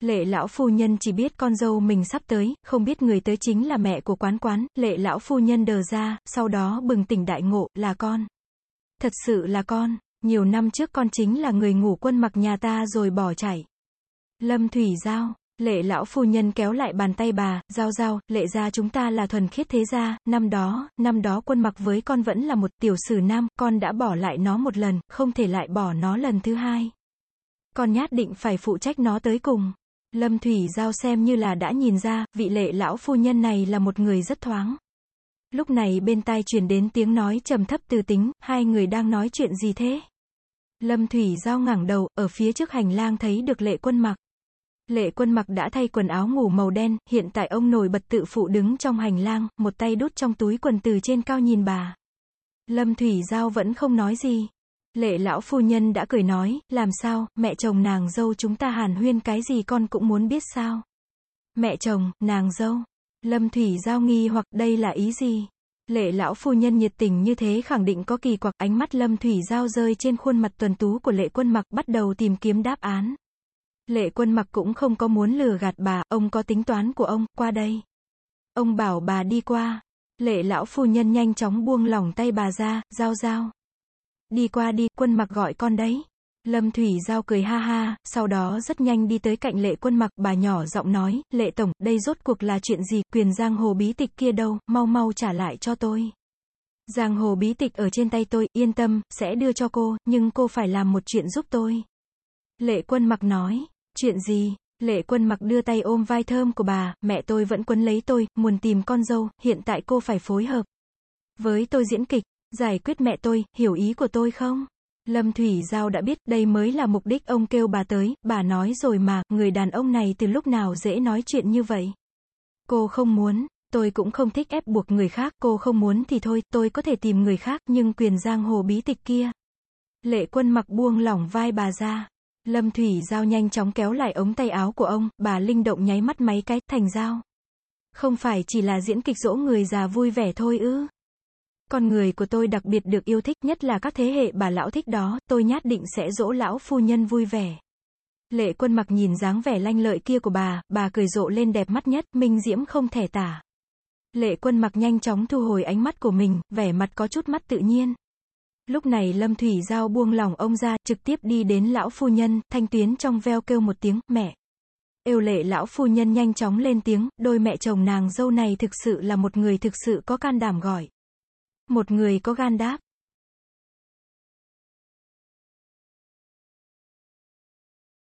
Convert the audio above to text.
Lệ lão phu nhân chỉ biết con dâu mình sắp tới, không biết người tới chính là mẹ của quán quán, lệ lão phu nhân đờ ra, sau đó bừng tỉnh đại ngộ, là con. Thật sự là con, nhiều năm trước con chính là người ngủ quân mặc nhà ta rồi bỏ chạy. Lâm Thủy Giao, lệ lão phu nhân kéo lại bàn tay bà, giao giao, lệ gia chúng ta là thuần khiết thế gia, năm đó, năm đó quân mặc với con vẫn là một tiểu sử nam, con đã bỏ lại nó một lần, không thể lại bỏ nó lần thứ hai. Con nhát định phải phụ trách nó tới cùng. Lâm Thủy Giao xem như là đã nhìn ra, vị lệ lão phu nhân này là một người rất thoáng. Lúc này bên tai truyền đến tiếng nói trầm thấp từ tính, hai người đang nói chuyện gì thế? Lâm Thủy Giao ngẩng đầu, ở phía trước hành lang thấy được lệ quân mặc. Lệ quân mặc đã thay quần áo ngủ màu đen, hiện tại ông nổi bật tự phụ đứng trong hành lang, một tay đút trong túi quần từ trên cao nhìn bà. Lâm Thủy Giao vẫn không nói gì. Lệ lão phu nhân đã cười nói, làm sao, mẹ chồng nàng dâu chúng ta hàn huyên cái gì con cũng muốn biết sao. Mẹ chồng, nàng dâu. Lâm Thủy Giao nghi hoặc đây là ý gì? Lệ lão phu nhân nhiệt tình như thế khẳng định có kỳ quặc ánh mắt Lâm Thủy Giao rơi trên khuôn mặt tuần tú của lệ quân mặc bắt đầu tìm kiếm đáp án. Lệ quân mặc cũng không có muốn lừa gạt bà, ông có tính toán của ông, qua đây. Ông bảo bà đi qua. Lệ lão phu nhân nhanh chóng buông lỏng tay bà ra, giao giao. Đi qua đi, quân mặc gọi con đấy. Lâm Thủy Giao cười ha ha, sau đó rất nhanh đi tới cạnh lệ quân mặc, bà nhỏ giọng nói, lệ tổng, đây rốt cuộc là chuyện gì, quyền giang hồ bí tịch kia đâu, mau mau trả lại cho tôi. Giang hồ bí tịch ở trên tay tôi, yên tâm, sẽ đưa cho cô, nhưng cô phải làm một chuyện giúp tôi. Lệ quân mặc nói, chuyện gì? Lệ quân mặc đưa tay ôm vai thơm của bà, mẹ tôi vẫn quấn lấy tôi, muốn tìm con dâu, hiện tại cô phải phối hợp. Với tôi diễn kịch, giải quyết mẹ tôi, hiểu ý của tôi không? Lâm Thủy Giao đã biết đây mới là mục đích ông kêu bà tới, bà nói rồi mà, người đàn ông này từ lúc nào dễ nói chuyện như vậy. Cô không muốn, tôi cũng không thích ép buộc người khác, cô không muốn thì thôi, tôi có thể tìm người khác, nhưng quyền giang hồ bí tịch kia. Lệ quân mặc buông lỏng vai bà ra. Lâm Thủy Giao nhanh chóng kéo lại ống tay áo của ông, bà linh động nháy mắt mấy cái, thành giao. Không phải chỉ là diễn kịch dỗ người già vui vẻ thôi ư. Con người của tôi đặc biệt được yêu thích nhất là các thế hệ bà lão thích đó, tôi nhát định sẽ dỗ lão phu nhân vui vẻ. Lệ quân mặc nhìn dáng vẻ lanh lợi kia của bà, bà cười rộ lên đẹp mắt nhất, minh diễm không thể tả. Lệ quân mặc nhanh chóng thu hồi ánh mắt của mình, vẻ mặt có chút mắt tự nhiên. Lúc này Lâm Thủy Giao buông lòng ông ra, trực tiếp đi đến lão phu nhân, thanh tuyến trong veo kêu một tiếng, mẹ. Yêu lệ lão phu nhân nhanh chóng lên tiếng, đôi mẹ chồng nàng dâu này thực sự là một người thực sự có can đảm gọi. Một người có gan đáp.